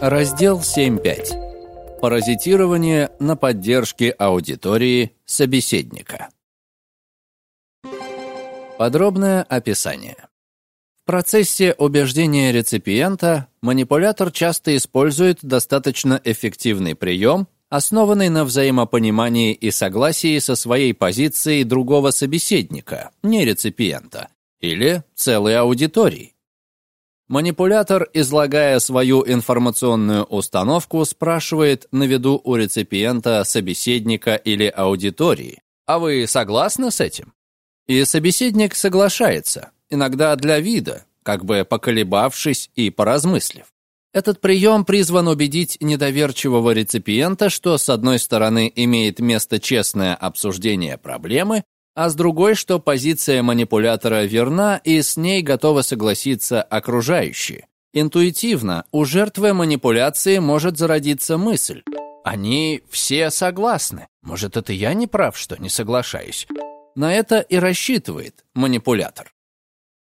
Раздел 7.5. Паразитирование на поддержке аудитории собеседника. Подробное описание. В процессе убеждения реципиента манипулятор часто использует достаточно эффективный прием, основанный на взаимопонимании и согласии со своей позицией другого собеседника, не реципиента, или целой аудитории. Манипулятор, излагая свою информационную установку, спрашивает на виду у реципиента, собеседника или аудитории, «А вы согласны с этим?» И собеседник соглашается, иногда для вида, как бы поколебавшись и поразмыслив. Этот прием призван убедить недоверчивого реципиента, что, с одной стороны, имеет место честное обсуждение проблемы, а с другой, что позиция манипулятора верна и с ней готовы согласиться окружающие. Интуитивно у жертвы манипуляции может зародиться мысль. Они все согласны. Может, это я не прав, что не соглашаюсь. На это и рассчитывает манипулятор.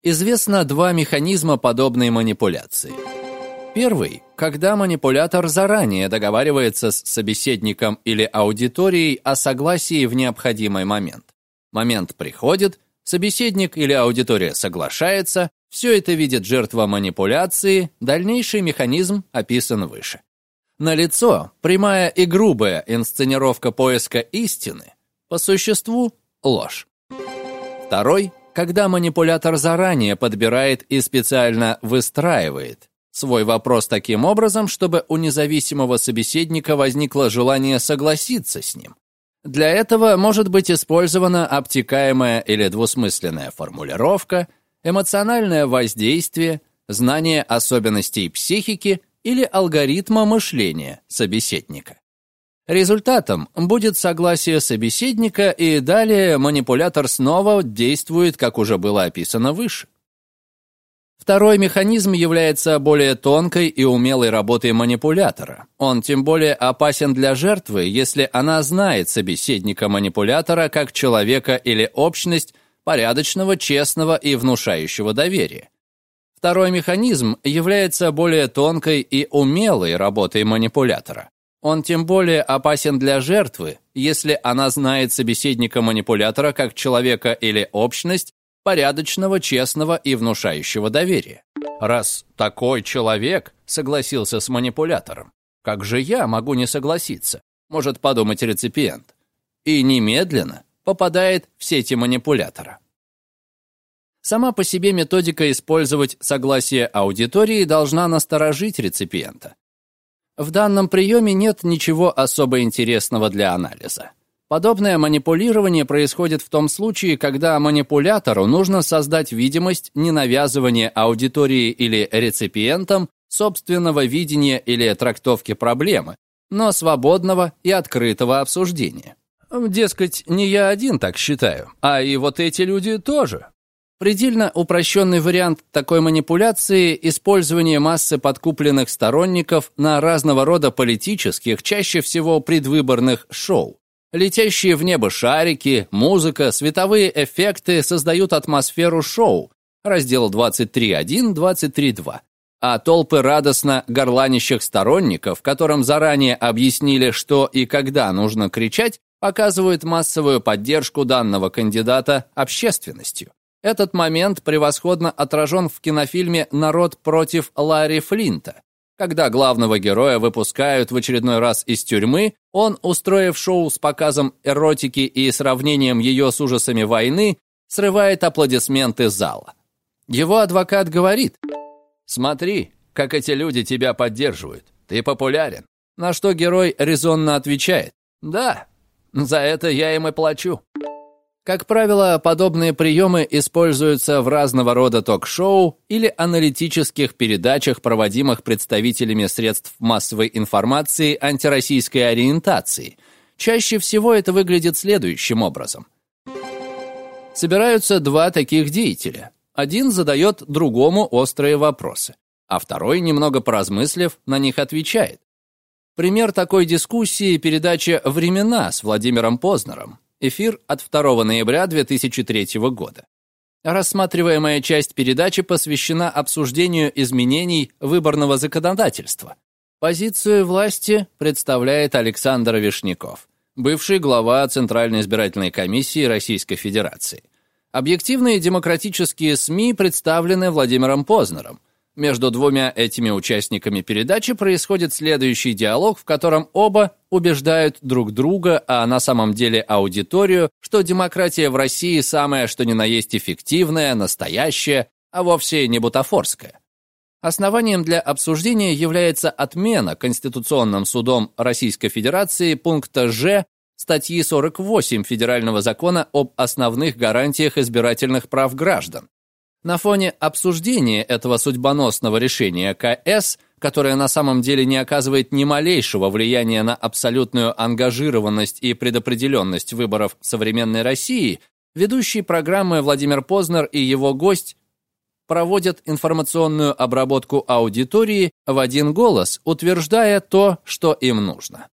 Известно два механизма подобной манипуляции. Первый – когда манипулятор заранее договаривается с собеседником или аудиторией о согласии в необходимый момент. Момент приходит, собеседник или аудитория соглашается, все это видит жертва манипуляции, дальнейший механизм описан выше. Налицо прямая и грубая инсценировка поиска истины, по существу ложь. Второй, когда манипулятор заранее подбирает и специально выстраивает свой вопрос таким образом, чтобы у независимого собеседника возникло желание согласиться с ним, для этого может быть использована обтекаемая или двусмысленная формулировка, эмоциональное воздействие, знание особенностей психики или алгоритма мышления собеседника. Результатом будет согласие собеседника, и далее манипулятор снова действует, как уже было описано выше. Второй механизм является более тонкой и умелой работой манипулятора. Он тем более опасен для жертвы, если она знает собеседника манипулятора как человека или общность, порядочного, честного и внушающего доверие. Второй механизм является более тонкой и умелой работой манипулятора. Он тем более опасен для жертвы, если она знает собеседника манипулятора как человека или общность, порядочного, честного и внушающего доверия. Раз такой человек согласился с манипулятором, как же я могу не согласиться, может подумать реципиент, и немедленно попадает в сети манипулятора. Сама по себе методика использовать согласие аудитории должна насторожить реципиента. В данном приеме нет ничего особо интересного для анализа. Подобное манипулирование происходит в том случае, когда манипулятору нужно создать видимость ненавязывания аудитории или реципиентам собственного видения или трактовки проблемы, но свободного и открытого обсуждения. Дескать, не я один так считаю, а и вот эти люди тоже. Предельно упрощенный вариант такой манипуляции – использование массы подкупленных сторонников на разного рода политических, чаще всего предвыборных шоу. Летящие в небо шарики, музыка, световые эффекты создают атмосферу шоу. Раздел 23.1, 23.2. А толпы радостно горланищих сторонников, которым заранее объяснили, что и когда нужно кричать, показывают массовую поддержку данного кандидата общественностью. Этот момент превосходно отражен в кинофильме «Народ против Ларри Флинта», когда главного героя выпускают в очередной раз из тюрьмы, он, устроив шоу с показом эротики и сравнением ее с ужасами войны, срывает аплодисменты зала. Его адвокат говорит, «Смотри, как эти люди тебя поддерживают. Ты популярен». На что герой резонно отвечает, «Да, за это я им и плачу». Как правило, подобные приемы используются в разного рода ток-шоу или аналитических передачах, проводимых представителями средств массовой информации антироссийской ориентации. Чаще всего это выглядит следующим образом. Собираются два таких деятеля. Один задает другому острые вопросы, а второй, немного поразмыслив, на них отвечает. Пример такой дискуссии – передача «Времена» с Владимиром Познером. Эфир от 2 ноября 2003 года. Рассматриваемая часть передачи посвящена обсуждению изменений выборного законодательства. Позицию власти представляет Александр Вишняков, бывший глава Центральной избирательной комиссии Российской Федерации. Объективные демократические СМИ представлены Владимиром Познером. Между двумя этими участниками передачи происходит следующий диалог, в котором оба убеждают друг друга, а на самом деле аудиторию, что демократия в России самая что ни на есть эффективная, настоящая, а вовсе не бутафорская. Основанием для обсуждения является отмена Конституционным судом Российской Федерации пункта Ж статьи 48 Федерального закона об основных гарантиях избирательных прав граждан. На фоне обсуждения этого судьбоносного решения КС, которое на самом деле не оказывает ни малейшего влияния на абсолютную ангажированность и предопределенность выборов современной России, ведущий программы Владимир Познер и его гость проводят информационную обработку аудитории в один голос, утверждая то, что им нужно.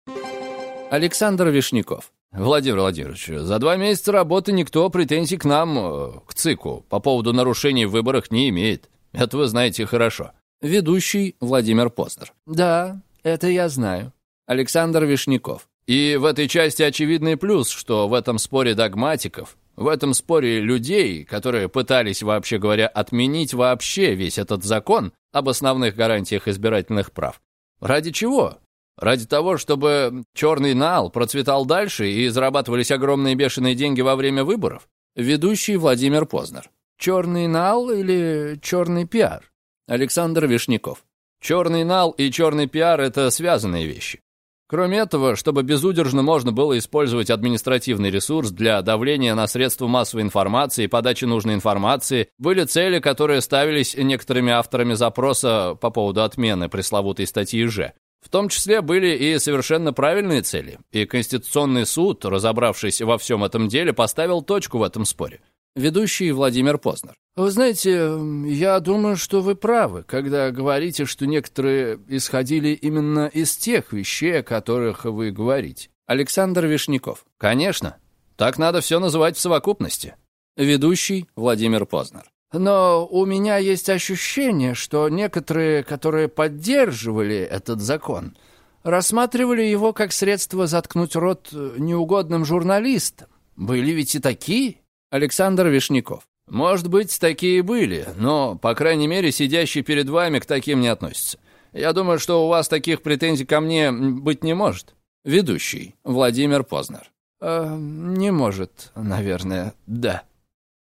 Александр Вишняков. Владимир Владимирович, за два месяца работы никто претензий к нам, э, к ЦИКу, по поводу нарушений в выборах не имеет. Это вы знаете хорошо. Ведущий Владимир Познер. Да, это я знаю. Александр Вишняков. И в этой части очевидный плюс, что в этом споре догматиков в этом споре людей, которые пытались, вообще говоря, отменить вообще весь этот закон об основных гарантиях избирательных прав. Ради чего? Ради того, чтобы черный нал процветал дальше и зарабатывались огромные бешеные деньги во время выборов? Ведущий Владимир Познер. Черный нал или черный пиар? Александр Вишняков. Черный нал и черный пиар – это связанные вещи. Кроме этого, чтобы безудержно можно было использовать административный ресурс для давления на средства массовой информации и подачи нужной информации, были цели, которые ставились некоторыми авторами запроса по поводу отмены пресловутой статьи «Ж». В том числе были и совершенно правильные цели, и Конституционный суд, разобравшись во всем этом деле, поставил точку в этом споре ведущий Владимир Познер. Вы знаете, я думаю, что вы правы, когда говорите, что некоторые исходили именно из тех вещей, о которых вы говорите. Александр Вишняков. Конечно. Так надо все называть в совокупности. Ведущий Владимир Познер. Но у меня есть ощущение, что некоторые, которые поддерживали этот закон, рассматривали его как средство заткнуть рот неугодным журналистам. Были ведь и такие. Александр Вишняков. Может быть, такие были, но, по крайней мере, сидящий перед вами к таким не относится. Я думаю, что у вас таких претензий ко мне быть не может. Ведущий Владимир Познер. Э, не может, наверное, да.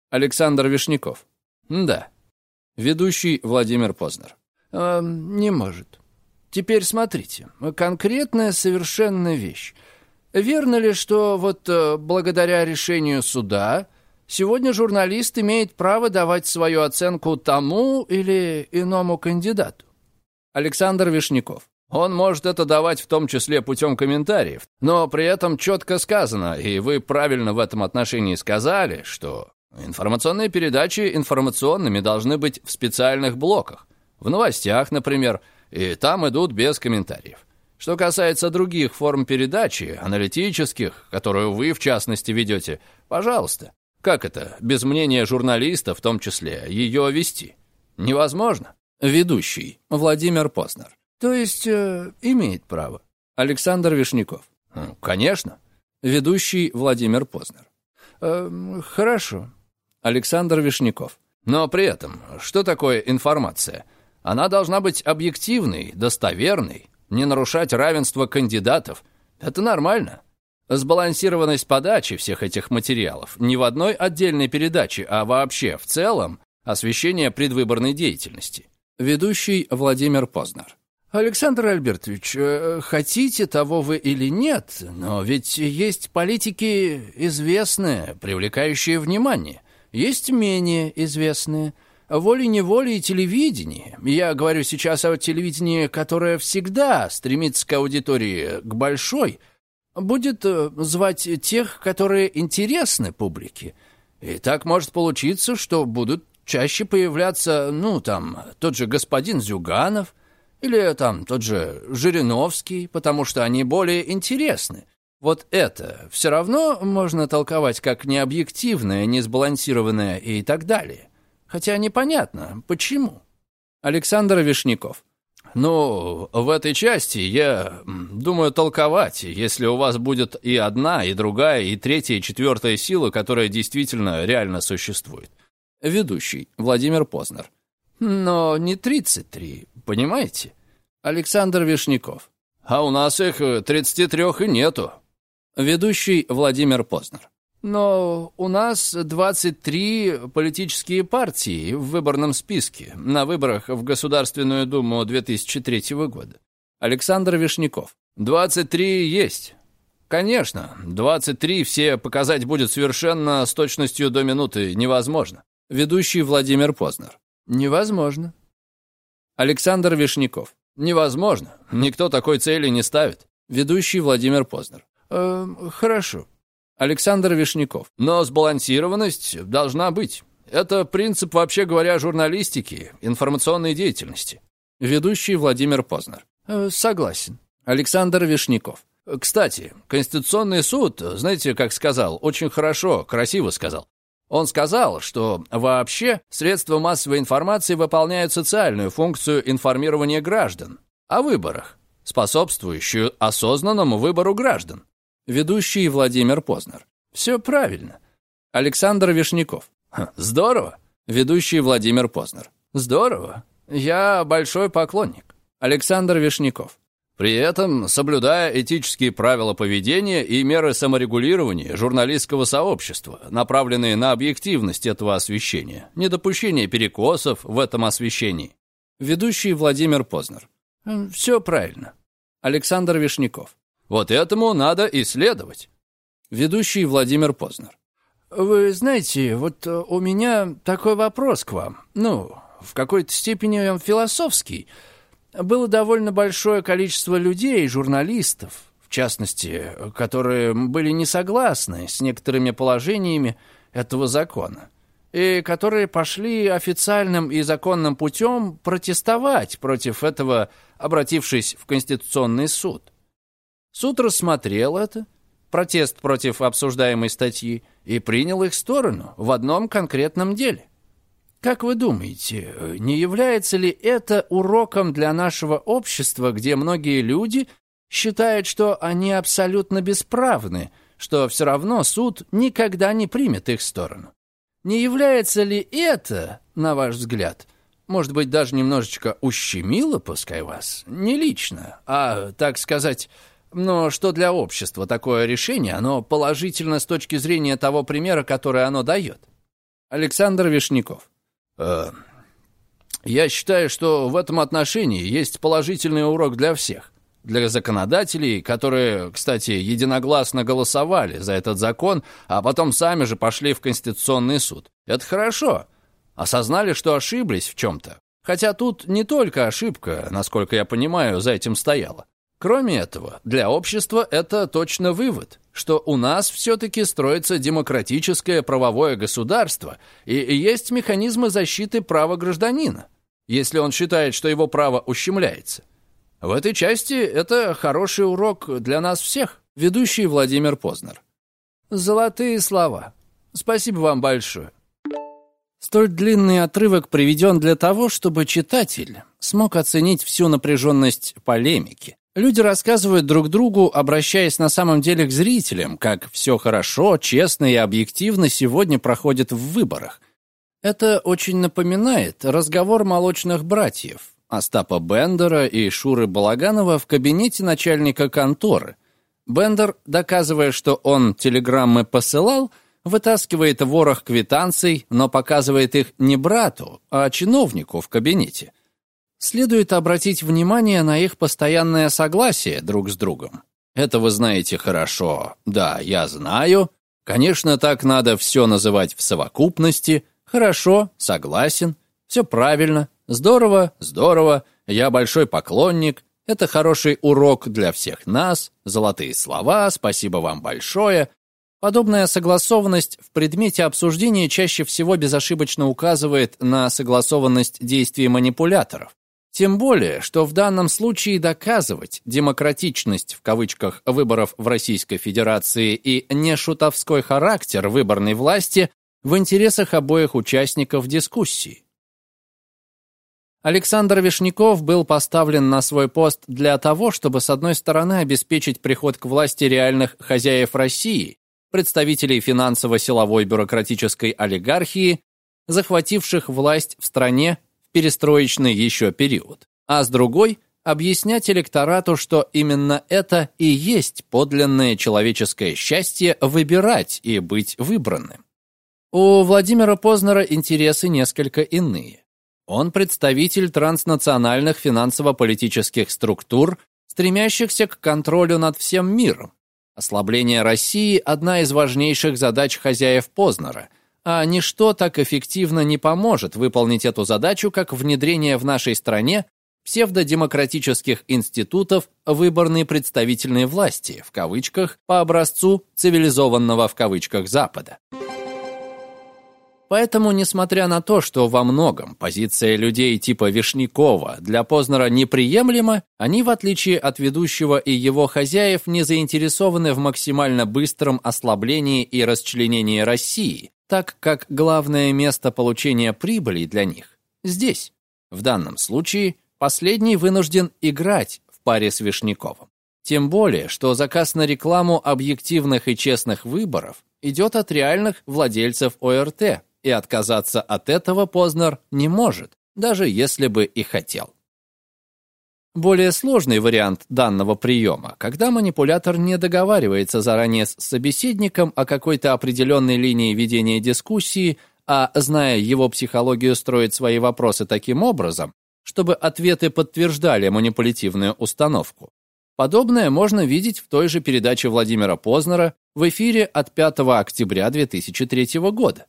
Александр Вишняков. Да. Ведущий Владимир Познер. Э, не может. Теперь смотрите, конкретная совершенно вещь. Верно ли, что вот э, благодаря решению суда Сегодня журналист имеет право давать свою оценку тому или иному кандидату. Александр Вишняков. Он может это давать в том числе путем комментариев, но при этом четко сказано, и вы правильно в этом отношении сказали, что информационные передачи информационными должны быть в специальных блоках, в новостях, например, и там идут без комментариев. Что касается других форм передачи, аналитических, которую вы, в частности, ведете, пожалуйста, как это, без мнения журналиста в том числе, ее вести? Невозможно. Ведущий Владимир Познер. То есть э, имеет право. Александр Вишняков. Конечно. Ведущий Владимир Познер. Э, хорошо. Александр Вишняков. Но при этом, что такое информация? Она должна быть объективной, достоверной, не нарушать равенство кандидатов. Это нормально. Сбалансированность подачи всех этих материалов не в одной отдельной передаче, а вообще в целом освещение предвыборной деятельности. Ведущий Владимир Познер. Александр Альбертович, э, хотите того вы или нет, но ведь есть политики известные, привлекающие внимание, есть менее известные. Волей-неволей телевидение. Я говорю сейчас о телевидении, которое всегда стремится к аудитории, к большой – будет э, звать тех, которые интересны публике. И так может получиться, что будут чаще появляться, ну, там, тот же господин Зюганов или там тот же Жириновский, потому что они более интересны. Вот это все равно можно толковать как необъективное, несбалансированное и так далее. Хотя непонятно, почему. Александр Вишняков. Ну, в этой части я думаю толковать, если у вас будет и одна, и другая, и третья, и четвертая сила, которая действительно реально существует. Ведущий Владимир Познер. Но не 33, понимаете? Александр Вишняков. А у нас их 33 и нету. Ведущий Владимир Познер. Но у нас 23 политические партии в выборном списке на выборах в Государственную Думу 2003 года. Александр Вишняков. 23 есть. Конечно, 23 все показать будет совершенно с точностью до минуты невозможно. Ведущий Владимир Познер. Невозможно. Александр Вишняков. Невозможно. Никто такой цели не ставит. Ведущий Владимир Познер. Э, хорошо. Александр Вишняков. Но сбалансированность должна быть. Это принцип, вообще говоря, журналистики, информационной деятельности. Ведущий Владимир Познер. Э, согласен. Александр Вишняков. Кстати, Конституционный суд, знаете, как сказал, очень хорошо, красиво сказал. Он сказал, что вообще средства массовой информации выполняют социальную функцию информирования граждан о выборах, способствующую осознанному выбору граждан. Ведущий Владимир Познер. Все правильно. Александр Вишняков. Здорово. Ведущий Владимир Познер. Здорово. Я большой поклонник. Александр Вишняков. При этом соблюдая этические правила поведения и меры саморегулирования журналистского сообщества, направленные на объективность этого освещения, недопущение перекосов в этом освещении. Ведущий Владимир Познер. Все правильно. Александр Вишняков. Вот этому надо исследовать. Ведущий Владимир Познер. Вы знаете, вот э, у меня такой вопрос к вам. Ну, в какой-то степени он философский. Было довольно большое количество людей, журналистов, в частности, которые были не согласны с некоторыми положениями этого закона и которые пошли официальным и законным путем протестовать против этого, обратившись в Конституционный суд. Суд рассмотрел это, протест против обсуждаемой статьи, и принял их сторону в одном конкретном деле. Как вы думаете, не является ли это уроком для нашего общества, где многие люди считают, что они абсолютно бесправны, что все равно суд никогда не примет их сторону? Не является ли это, на ваш взгляд, может быть, даже немножечко ущемило, пускай вас, не лично, а, так сказать, но что для общества такое решение, оно положительно с точки зрения того примера, который оно дает. Александр Вишняков. Э, я считаю, что в этом отношении есть положительный урок для всех. Для законодателей, которые, кстати, единогласно голосовали за этот закон, а потом сами же пошли в Конституционный суд. Это хорошо. Осознали, что ошиблись в чем-то. Хотя тут не только ошибка, насколько я понимаю, за этим стояла. Кроме этого, для общества это точно вывод, что у нас все-таки строится демократическое правовое государство и есть механизмы защиты права гражданина, если он считает, что его право ущемляется. В этой части это хороший урок для нас всех. Ведущий Владимир Познер. Золотые слова. Спасибо вам большое. Столь длинный отрывок приведен для того, чтобы читатель смог оценить всю напряженность полемики, Люди рассказывают друг другу, обращаясь на самом деле к зрителям, как все хорошо, честно и объективно сегодня проходит в выборах. Это очень напоминает разговор молочных братьев Остапа Бендера и Шуры Балаганова в кабинете начальника конторы. Бендер, доказывая, что он телеграммы посылал, вытаскивает ворох квитанций, но показывает их не брату, а чиновнику в кабинете – следует обратить внимание на их постоянное согласие друг с другом. Это вы знаете хорошо. Да, я знаю. Конечно, так надо все называть в совокупности. Хорошо, согласен. Все правильно. Здорово, здорово. Я большой поклонник. Это хороший урок для всех нас. Золотые слова, спасибо вам большое. Подобная согласованность в предмете обсуждения чаще всего безошибочно указывает на согласованность действий манипуляторов. Тем более, что в данном случае доказывать демократичность в кавычках выборов в Российской Федерации и нешутовской характер выборной власти в интересах обоих участников дискуссии. Александр Вишняков был поставлен на свой пост для того, чтобы, с одной стороны, обеспечить приход к власти реальных хозяев России, представителей финансово-силовой бюрократической олигархии, захвативших власть в стране перестроечный еще период, а с другой – объяснять электорату, что именно это и есть подлинное человеческое счастье выбирать и быть выбранным. У Владимира Познера интересы несколько иные. Он представитель транснациональных финансово-политических структур, стремящихся к контролю над всем миром. Ослабление России – одна из важнейших задач хозяев Познера, а ничто так эффективно не поможет выполнить эту задачу, как внедрение в нашей стране псевдодемократических институтов выборной представительной власти, в кавычках, по образцу цивилизованного в кавычках Запада. Поэтому, несмотря на то, что во многом позиция людей типа Вишнякова для Познера неприемлема, они, в отличие от ведущего и его хозяев, не заинтересованы в максимально быстром ослаблении и расчленении России, так как главное место получения прибыли для них здесь. В данном случае последний вынужден играть в паре с Вишняковым. Тем более, что заказ на рекламу объективных и честных выборов идет от реальных владельцев ОРТ, и отказаться от этого Познер не может, даже если бы и хотел. Более сложный вариант данного приема, когда манипулятор не договаривается заранее с собеседником о какой-то определенной линии ведения дискуссии, а, зная его психологию, строит свои вопросы таким образом, чтобы ответы подтверждали манипулятивную установку. Подобное можно видеть в той же передаче Владимира Познера в эфире от 5 октября 2003 года.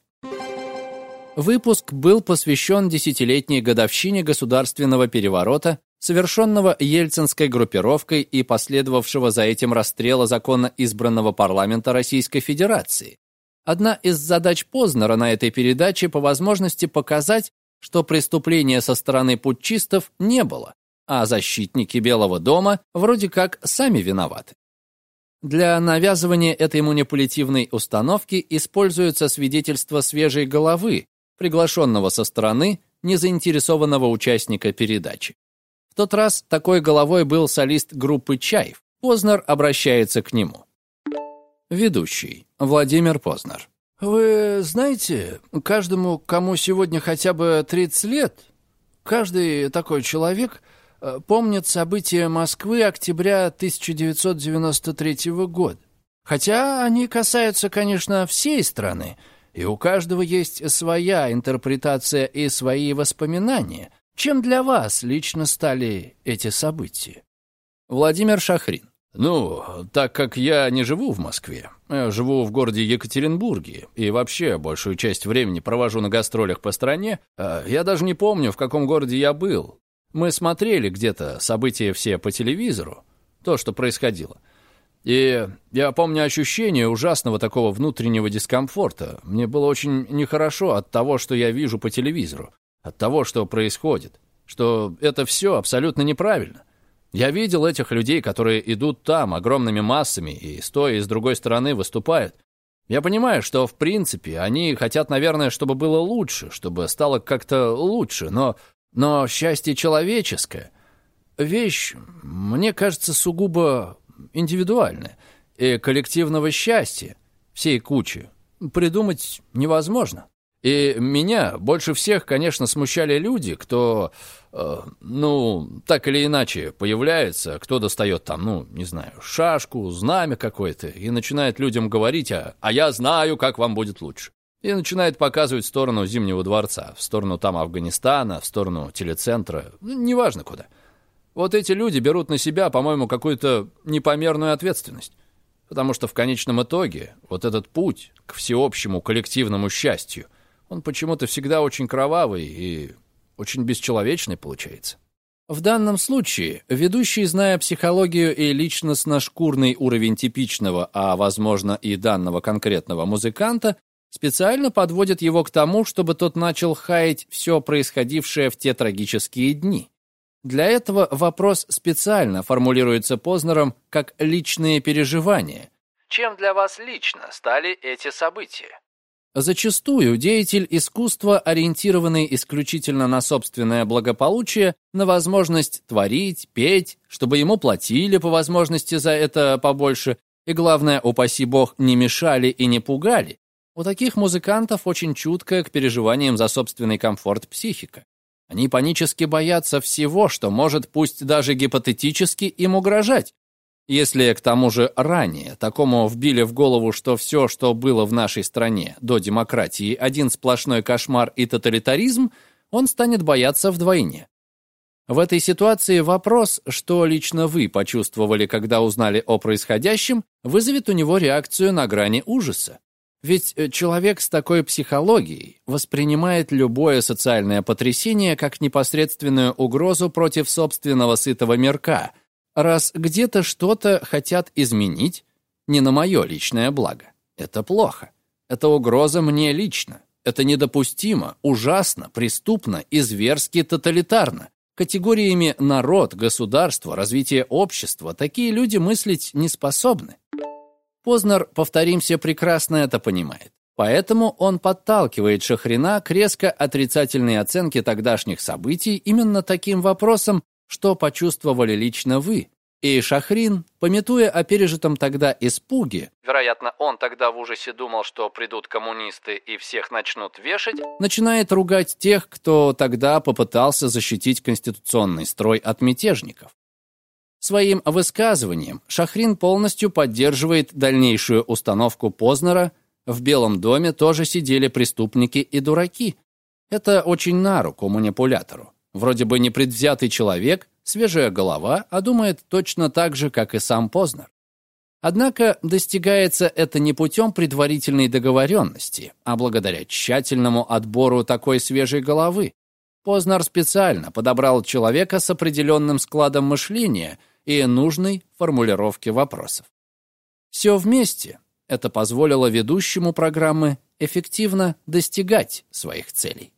Выпуск был посвящен десятилетней годовщине государственного переворота, совершенного ельцинской группировкой и последовавшего за этим расстрела законно избранного парламента Российской Федерации. Одна из задач Познера на этой передаче по возможности показать, что преступления со стороны путчистов не было, а защитники Белого дома вроде как сами виноваты. Для навязывания этой манипулятивной установки используются свидетельства свежей головы, приглашенного со стороны незаинтересованного участника передачи. В тот раз такой головой был солист группы «Чаев». Познер обращается к нему. Ведущий. Владимир Познер. «Вы знаете, каждому, кому сегодня хотя бы 30 лет, каждый такой человек э, помнит события Москвы октября 1993 года. Хотя они касаются, конечно, всей страны, и у каждого есть своя интерпретация и свои воспоминания. Чем для вас лично стали эти события? Владимир Шахрин. Ну, так как я не живу в Москве, я живу в городе Екатеринбурге и вообще большую часть времени провожу на гастролях по стране, а я даже не помню, в каком городе я был. Мы смотрели где-то события все по телевизору, то, что происходило. И я помню ощущение ужасного такого внутреннего дискомфорта. Мне было очень нехорошо от того, что я вижу по телевизору, от того, что происходит, что это все абсолютно неправильно. Я видел этих людей, которые идут там огромными массами и, стоя с другой стороны, выступают. Я понимаю, что, в принципе, они хотят, наверное, чтобы было лучше, чтобы стало как-то лучше, но, но счастье человеческое — вещь, мне кажется, сугубо индивидуальное, и коллективного счастья всей кучи придумать невозможно. И меня больше всех, конечно, смущали люди, кто, э, ну, так или иначе появляется, кто достает там, ну, не знаю, шашку, знамя какое-то, и начинает людям говорить, а, а я знаю, как вам будет лучше. И начинает показывать в сторону Зимнего дворца, в сторону там Афганистана, в сторону телецентра, ну, неважно куда. Вот эти люди берут на себя, по-моему, какую-то непомерную ответственность. Потому что в конечном итоге вот этот путь к всеобщему коллективному счастью, он почему-то всегда очень кровавый и очень бесчеловечный получается. В данном случае ведущий, зная психологию и личностно-шкурный уровень типичного, а, возможно, и данного конкретного музыканта, специально подводит его к тому, чтобы тот начал хаять все происходившее в те трагические дни. Для этого вопрос специально формулируется Познером как личные переживания. Чем для вас лично стали эти события? Зачастую деятель искусства, ориентированный исключительно на собственное благополучие, на возможность творить, петь, чтобы ему платили по возможности за это побольше, и главное, упаси бог, не мешали и не пугали, у таких музыкантов очень чуткая к переживаниям за собственный комфорт психика. Они панически боятся всего, что может, пусть даже гипотетически, им угрожать. Если к тому же ранее такому вбили в голову, что все, что было в нашей стране до демократии, один сплошной кошмар и тоталитаризм, он станет бояться вдвойне. В этой ситуации вопрос, что лично вы почувствовали, когда узнали о происходящем, вызовет у него реакцию на грани ужаса. Ведь э, человек с такой психологией воспринимает любое социальное потрясение как непосредственную угрозу против собственного сытого мирка, раз где-то что-то хотят изменить не на мое личное благо. Это плохо. Это угроза мне лично. Это недопустимо, ужасно, преступно и зверски тоталитарно. Категориями народ, государство, развитие общества такие люди мыслить не способны. Познер, повторимся, прекрасно это понимает. Поэтому он подталкивает Шахрина к резко отрицательной оценке тогдашних событий именно таким вопросом, что почувствовали лично вы. И Шахрин, пометуя о пережитом тогда испуге, вероятно, он тогда в ужасе думал, что придут коммунисты и всех начнут вешать, начинает ругать тех, кто тогда попытался защитить конституционный строй от мятежников. Своим высказыванием Шахрин полностью поддерживает дальнейшую установку Познера «В Белом доме тоже сидели преступники и дураки». Это очень на руку манипулятору. Вроде бы непредвзятый человек, свежая голова, а думает точно так же, как и сам Познер. Однако достигается это не путем предварительной договоренности, а благодаря тщательному отбору такой свежей головы. Познер специально подобрал человека с определенным складом мышления – и нужной формулировки вопросов. Все вместе это позволило ведущему программы эффективно достигать своих целей.